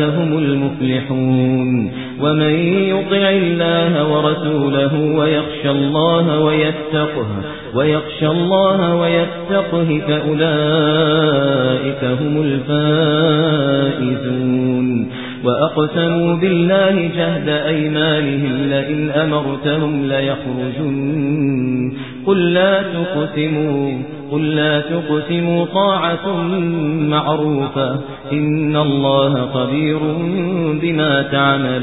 هم المفلحون. ومن يطع الله ورسوله ويخشى الله ويتقه ويخشى الله ويتقه فأولئك هم الفائزون. وأقسموا بالله جهد أيمانهم لئن أمرتهم ليخرجن. قل لا تقسموا. قل لا تقسموا طاعة معروفة إن الله خبير بما تعملون